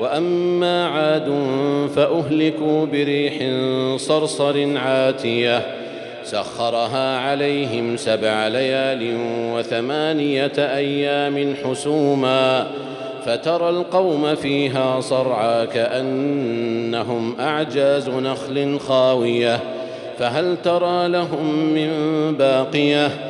وأما عاد فأهلكوا بريح صرصر عاتية سخرها عليهم سبع ليال وثمانية أيام حسوما فترى القوم فيها صرعى كأنهم أعجاز نخل خاوية فهل ترى لهم من باقية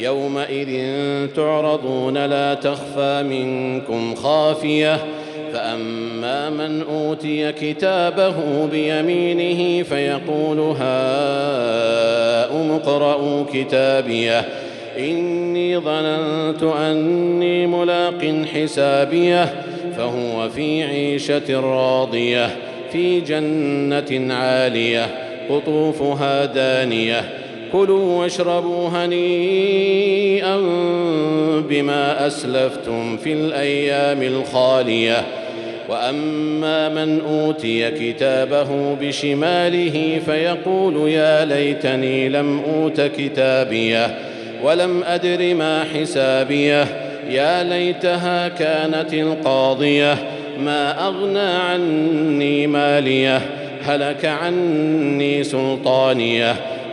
يومئذ تعرضون لا تخفى منكم خافية. فأما من أوتي كتابه بيمينه فيقول هاؤم اقرءوا كتابيه. إني ظننت أني ملاق حسابيه. فهو في عيشة راضية في جنة عالية قطوفها دانية. كلوا واشربوا هنيئا بما أسلفتم في الأيام الخالية. وأما من أوتي كتابه بشماله فيقول يا ليتني لم أوت كتابيه ولم أدر ما حسابيه. يا ليتها كانت القاضية. ما أغنى عني ماليه. هلك عني سلطانيه.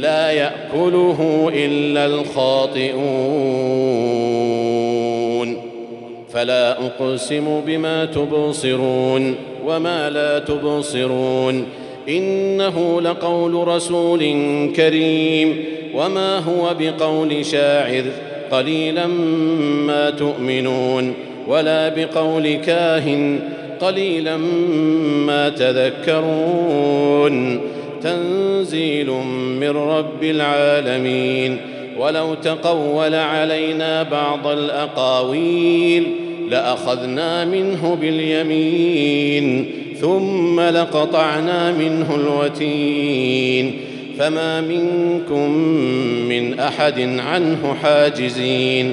لا يأكله إلا الخاطئون. فلا أقسم بما تبصرون وما لا تبصرون. إنه لقول رسول كريم. وما هو بقول شاعر قليلا ما تؤمنون. ولا بقول كاهن قليلا ما تذكرون. تنزيل من رب العالمين. ولو تقول علينا بعض الأقاويل لأخذنا منه باليمين ثم لقطعنا منه الوتين. فما منكم من أحد عنه حاجزين.